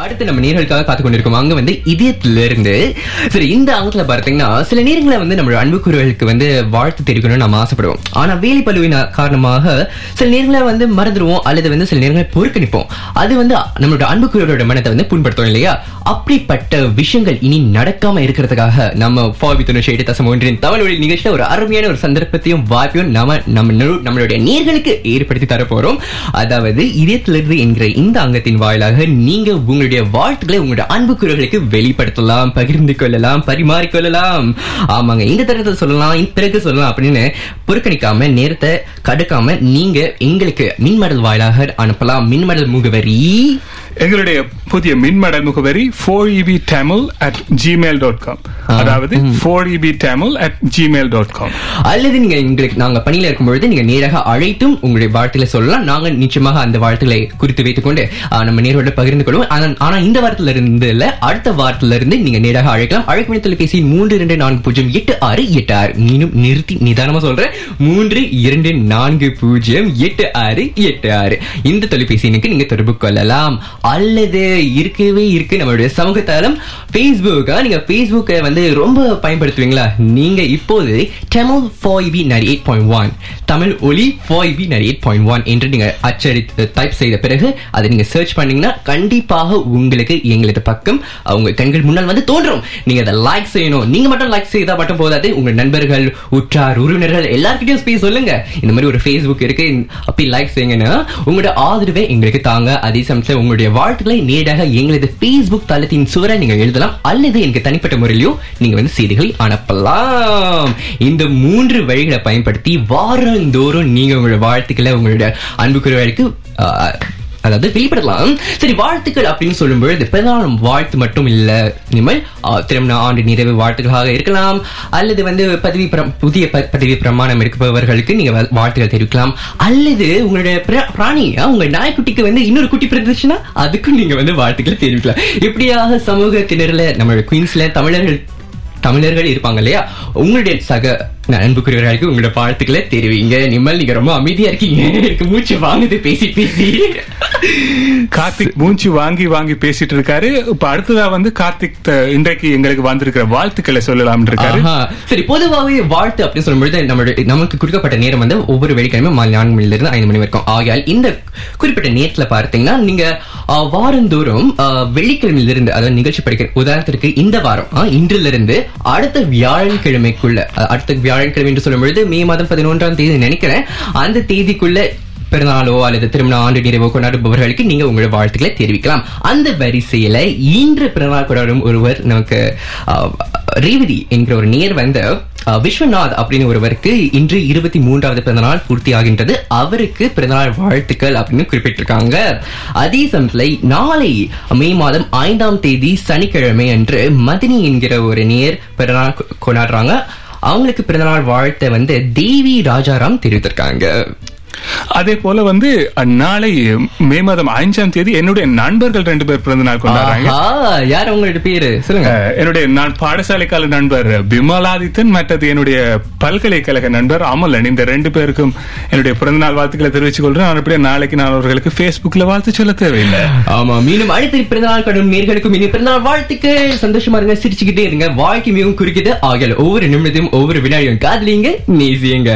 அடுத்து நம்ம நேர்களுக்காக காத்து கொண்டிருக்கோம் அங்க வந்து இதயத்துல இருந்து சரி இந்த அங்கத்துல பார்த்தீங்கன்னா சில நேரங்களை வந்து நம்ம அன்புக்குறவர்களுக்கு வந்து வாழ்த்து தெரிவிக்கணும்னு நம்ம ஆசைப்படுவோம். ஆனா வேலை பழுவின் காரணமாக சில நேரங்களை வந்து மறந்துடுவோம் அல்லது வந்து சில நேரங்களை பொறுக்கணிப்போம். அது வந்து நம்மளோட அன்புக்குறவரோட மனத்தை வந்து புண்படுத்தும் இல்லையா? அப்படிப்பட்ட விஷயங்கள் இனி நடக்காம இருக்கிறதுக்காக நம்ம ஃபாபி தொண்ணூற்றி தசம் ஒன்றின் தமிழ் மொழி நிகழ்ச்சியில ஒரு அருமையான ஒரு சந்தர்ப்பத்தையும் வாய்ப்பையும் நம்ம நம்ம நம்மளுடைய நேர்களுக்கு ஏற்படுத்தி தரப்போறோம். அதாவது இதயத்திலிருந்து என்கிற இந்த அங்கத்தின் வாயிலாக நீங்க உங்க உங்களுடைய வாழ்த்துக்களை உங்களுடைய அன்புக்குறவர்களுக்கு வெளிப்படுத்தலாம் பகிர்ந்து கொள்ளலாம் பரிமாறிக்கொள்ளலாம். ஆமாங்க இந்த தரத்தை சொல்லலாம் இந்த பிறகு சொல்லலாம் அப்படின்னு புறக்கணிக்காம நேரத்தை கடுக்காம நீங்க எங்களுக்கு மின்மடல் வாயிலாக அனுப்பலாம். மின்மடல் முகவரி எங்களுடைய புதிய மின்மடல் முகவரி four EP Tamil at Gmail dot com அதாவது four EP Tamil at Gmail dot com அல்லது நீங்க எங்களுக்கு நாங்க பணியில இருக்கும் பொழுது நீங்க நேராக அழைத்தும் உங்களுடைய வாழ்த்துக்களை சொல்லலாம். நாங்க நிச்சயமாக அந்த வாழ்த்துக்களை குறித்து வைத்துக் கொண்டு ஆ, நம்ம நேரோட பகிர்ந்து கொள்வோம். ஆனா இந்த வாரத்துல இருந்து இல்ல அடுத்த வாரத்துல இருந்து நீங்க நேராக அழைக்கலாம். அழைக்கும் தொலைபேசி மூன்று இரண்டு நான்கு பூஜ்ஜியம் எட்டு ஆறு எட்டு ஆறு. மீண்டும் நிறுத்தி நிதானமா சொல்றேன். மூன்று இரண்டு நான்கு பூஜ்ஜியம் எட்டு ஆறு எட்டு ஆறு. இந்த தொலைபேசி எண்ணுக்கு நீங்க தொடர்பு கொள்ளலாம். அல்லது இருக்கவே இருக்கு நம்மளுடைய சமூக தளம் Facebook நீங்க Facebook வந்து ரொம்ப பயன்படுத்துவீங்களா? நீங்க இப்போது தமிழ் ஃபோய்பி நரி எயிட் பாயிண்ட் ஒன் தமிழ் ஒலி ஃபோய்பி நரி எயிட் பாயிண்ட் ஒன் என்று நீங்க அச்சடித்து டைப் செய்த பிறகு அதை நீங்க சர்ச் பண்ணீங்கன்னா கண்டிப்பாக உங்களுக்கு எங்களது பக்கம் அவங்க கண்கள் முன்னால் வந்து தோன்றும். நீங்க அதை லைக் செய்யணும். நீங்க மட்டும் லைக் செய்தா மட்டும் போதாது உங்க நண்பர்கள் உற்றார் உறவினர்கள் எல்லார்கிட்டயும் போய் சொல்லுங்க. இந்த மாதிரி ஒரு Facebook இருக்கு. அப்படி லைக் செய்யுங்கன்னா உங்களோட ஆதரவை எங்களுக்கு தாங்க. அதே சமயத்தில் உங்களுடைய வாழ்த்துக்களை நேரடியாக எங்களது பேஸ்புக் தளத்தின் சுவரை நீங்க எழுதலாம். அல்லது எனக்கு தனிப்பட்ட முறையிலோ நீங்க வந்து செய்திகளை அனுப்பலாம். இந்த மூன்று வழிகளை பயன்படுத்தி வாரந்தோறும் நீங்க உங்களோட வாழ்த்துக்களை உங்களுடைய அன்புக்குரியவர்களுக்கு ஆஹ், அதாவது வெளிப்படலாம் சரி வாழ்த்துக்கள் அப்படின்னு சொல்லும்பொழுது பிறநாள் வாழ்த்து மட்டும் இல்ல. இனிமேல் திருமண ஆண்டு நிறைவு வாழ்த்துக்களாக இருக்கலாம். அல்லது வந்து பதவி பிரம்- புதிய ப- பதவி பிரமாணம் இருப்பவர்களுக்கு நீங்க வாழ்த்துக்கள் தெரிவிக்கலாம். அல்லது உங்களுடைய பிர- உங்க நாய்க்குட்டிக்கு வந்து இன்னொரு குட்டி பிறந்துச்சுன்னா அதுக்கும் நீங்க வந்து வாழ்த்துக்களை தெரிவிக்கலாம். இப்படியாக சமூகத்தினர்ல நம்மளுடைய குயின்ஸ்ல தமிழர்கள் தமிழர்கள் இருப்பாங்க இல்லையா? உங்களுடைய சக அன்புக்குரியவர்களுக்கு உங்களோட வாழ்த்துக்களை தெரிவிங்க. நிம்மல் நீங்க ரொம்ப அமைதியா இருக்கீங்க. எனக்கு மூச்சு வாங்குது. பேசி பேசி. கார்த்திக் மூச்சு வாங்கி வாங்கி பேசிட்டு இருக்காரு. இப்ப அடுத்ததா வந்து கார்த்திக் இன்றைக்கு எங்களுக்கு வந்திருக்கிற வாழ்த்துக்களை சொல்லலாம் இருக்காரு. சரி பொதுவாகவே வாழ்த்து அப்படின்னு சொல்லும்பொழுது நம்மளுடைய நமக்கு கொடுக்கப்பட்ட நேரம் வந்து ஒவ்வொரு வெள்ளிக்கிழமை மாலை நான்கு மணில இருந்து ஐந்து மணி வரைக்கும். ஆகையால் இந்த குறிப்பிட்ட நேரத்துல பார்த்தீங்கன்னா நீங்க வாரந்தோறும் வெள்ளிக்கிழமையில இருந்து அதாவது நிகழ்ச்சி படிக்கிற உதாரணத்திற்கு இந்த வாரம் இன்றிலிருந்து அடுத்த வியாழக்கிழமைக்குள்ள அடுத்த வியாழக்கிழமை என்று சொல்லும்பொழுது மே மாதம் பதினொன்றாம் தேதி நினைக்கிறேன். அந்த தேதிக்குள்ள பிறநாளோ அல்லது திருமண ஆண்டு நிறைவோ கொண்டாடுபவர்களுக்கு நீங்க உங்களோட வாழ்த்துக்களை தெரிவிக்கலாம். அந்த வரிசையில இன்று பிறநாள் கொண்டாடும் ஒருவர் நமக்கு ரேவதி என்கிற ஒரு நேர் வந்த விஸ்வநாத் அப்படின்னு ஒருவருக்கு இன்று இருபத்தி மூன்றாவது பிறந்தநாள் பூர்த்தி ஆகின்றது அவருக்கு பிறந்தநாள் வாழ்த்துக்கள் அப்படின்னு குறிப்பிட்டிருக்காங்க. அதே சமயத்துல நாளை மே மாதம் ஐந்தாம் தேதி சனிக்கிழமை அன்று மதினி என்கிற ஒரு நேர் பிறநாள் கொண்டாடுறாங்க. அவங்களுக்கு பிறந்தநாள் வாழ்த்தை வந்து தேவி ராஜாராம் தெரிவித்திருக்காங்க. அதே போல வந்து அஹ், நாளை மே மாதம் ஐந்தாம் தேதி என்னுடைய நண்பர்கள் ரெண்டு பேர் பிறந்த நாள் கொண்டாடுறாங்க. யார் அவங்களோட பேரு? சொல்லுங்க. என்னுடைய நான் பாடசாலை கால நண்பர் விமலாதித்தன் மற்றது என்னுடைய பல்கலைக்கழக நண்பர் அமலன் இந்த ரெண்டு பேருக்கும் என்னுடைய பிறந்தநாள் வாழ்த்துக்களை தெரிவித்துக் கொள்றேன் நான் அப்படியே நாளைக்கு நான் அவர்களுக்கு Facebookல வாழ்த்து சொல்ல தேவையில்லை. ஆமா மீண்டும் அடுத்த பிறந்தநாள் கடும் நேர்களுக்கும் இனி பிறந்தநாள் வாழ்த்துக்கள். சந்தோஷமா இருங்க சிரிச்சுக்கிட்டே இருங்க. வாழ்க்கை மிகவும் குறுக்கிது ஆகல ஒவ்வொரு நிமிடத்தையும் ஒவ்வொரு வினாடியும் காதலிங்க நேசியுங்க.